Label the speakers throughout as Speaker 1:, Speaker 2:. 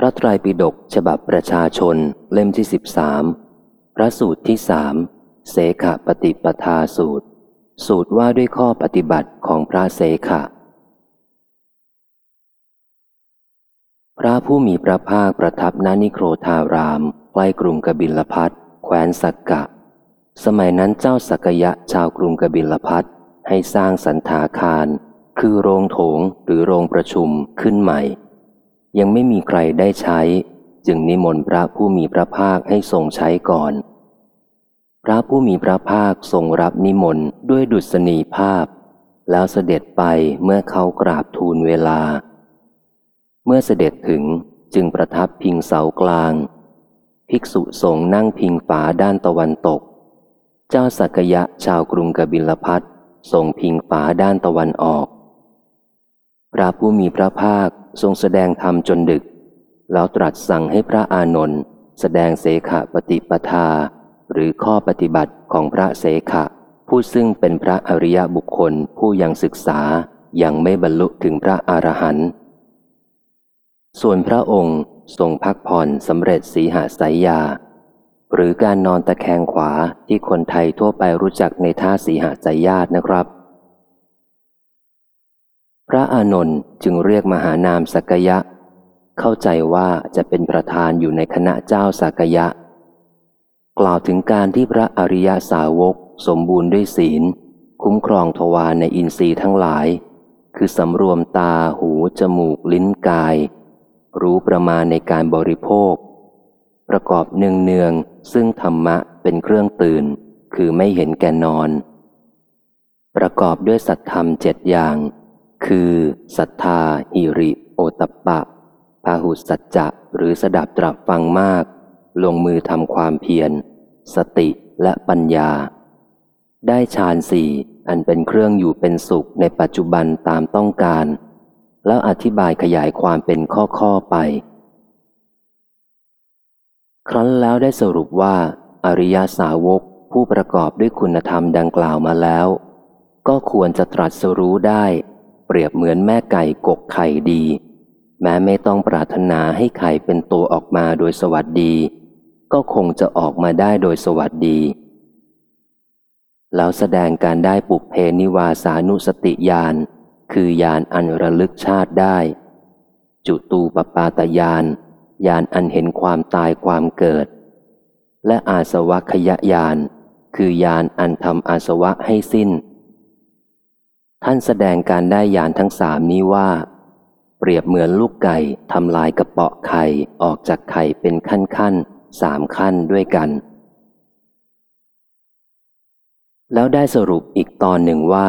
Speaker 1: พระไตรปิฎกฉบับประชาชนเล่มที่สิบสามพระสูตรที่สามเสขปฏิปทาสูตร สูตรว่าด้วยข้อปฏิบัติของพระเสขะ พระผู้มีพระภาคประทับณนิโครธารามใกล้กรุงกบิลพัทแคว้นสักกะ สมัยนั้นเจ้าสักยะชาวกรุงกบิลพัทให้สร้างสันทาคาร คือโรงโถงหรือโรงประชุมขึ้นใหม่ ยังไม่มีใครได้ใช้ จึงนิมนต์พระผู้มีพระภาคให้ทรงใช้ก่อน พระผู้มีพระภาคทรงรับนิมนต์ด้วยดุษณีภาพ แล้วเสด็จไปเมื่อเขากราบทูลเวลา เมื่อเสด็จถึงจึงประทับพิงเสากลาง ภิกษุสงฆ์นั่งพิงฝาด้านตะวันตก เจ้าสักยะชาวกรุงกบิลพัททรงพิงฝาด้านตะวันออก ระผู้มีพระภาคทรงแสดงธรรมจนดึก แล้วตรัสสั่งให้พระอานนท์แสดงเสขปฏิปทา หรือข้อปฏิบัติของพระเสขะ ผู้ซึ่งเป็นพระอริยบุคคลผู้ยังศึกษายังไม่บรรลุถึงพระอรหันต์ส่วนพระองค์ทรงพักผ่อนสำเร็จสีหาสายยา หรือการนอนตะแคงขวาที่คนไทยทั่วไปรู้จักในท่าสีหาสายญาตินะครับ พระอานนท์จึงเรียกมหานามสักยะ เข้าใจว่าจะเป็นประธานอยู่ในคณะเจ้าสักยะ กล่าวถึงการที่พระอริยสาวกสมบูรณ์ด้วยศีล คุ้มครองทวารในอินทรีย์ทั้งหลาย คือสำรวมตาหู จมูก ลิ้นกาย รู้ประมาณในการบริโภค ประกอบเนืองเนืองซึ่งธรรมะเป็นเครื่องตื่น คือไม่เห็นแก่นอน ประกอบด้วยสัตธรรมเจ็ดอย่าง คือศรัทธาหิริโอตปะพาหุสัจจะหรือสดับตรับฟังมาก ลงมือทำความเพียร สติและปัญญา ได้ฌานสี่อันเป็นเครื่องอยู่เป็นสุขในปัจจุบันตามต้องการ แล้วอธิบายขยายความเป็นข้อๆไป ครั้นแล้วได้สรุปว่า อริยสาวกผู้ประกอบด้วยคุณธรรมดังกล่าวมาแล้ว ก็ควรจะตรัสรู้ได้ เปรียบเหมือนแม่ไก่กกไข่ดี แม้ไม่ต้องปรารถนาให้ไข่เป็นตัวออกมาโดยสวัสดี ก็คงจะออกมาได้โดยสวัสดี แล้วแสดงการได้ปุเพนิวาสานุสติญาณคือญาณอันระลึกชาติได้ จุตูปปาตญาณญาณอันเห็นความตายความเกิด และอาสวะขยะญาณคือญาณอันทำอาสวะให้สิ้น ท่านแสดงการได้ญาณทั้งสามนี้ว่า เปรียบเหมือนลูกไก่ทำลายกระเปาะไข่ออกจากไข่เป็นขั้นขั้นสามขั้นด้วยกัน แล้วได้สรุปอีกตอนหนึ่งว่า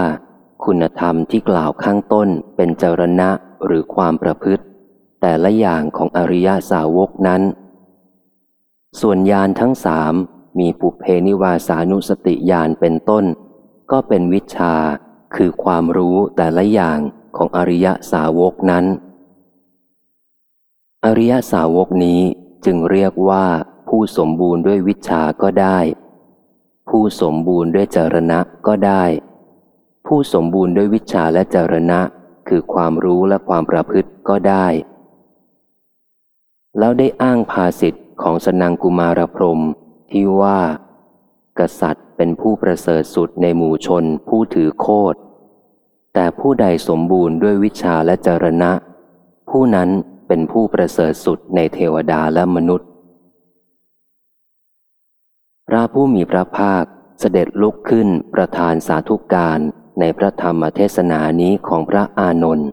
Speaker 1: คุณธรรมที่กล่าวข้างต้นเป็นจรณะหรือความประพฤติ แต่ละอย่างของอริยสาวกนั้น ส่วนญาณทั้งสามมีปุเพนิวาสานุสติญาณเป็นต้น ก็เป็นวิชา คือความรู้แต่ละอย่างของอริยสาวกนั้น อริยสาวกนี้จึงเรียกว่าผู้สมบูรณ์ด้วยวิชาก็ได้ ผู้สมบูรณ์ด้วยจรณะก็ได้ ผู้สมบูรณ์ด้วยวิชาและจรณะ คือความรู้และความประพฤติก็ได้ แล้วได้อ้างภาสิทธิ์ของสนังกุมารพรมที่ว่า กษัตริย์เป็นผู้ประเสริฐสุดในหมู่ชนผู้ถือโคดแต่ผู้ใดสมบูรณ์ด้วยวิชาและจรณะ ผู้นั้นเป็นผู้ประเสริฐสุดในเทวดาและมนุษย์ พระผู้มีพระภาคเสด็จลุกขึ้นประธานสาธุการในพระธรรมเทศนานี้ของพระอานนท์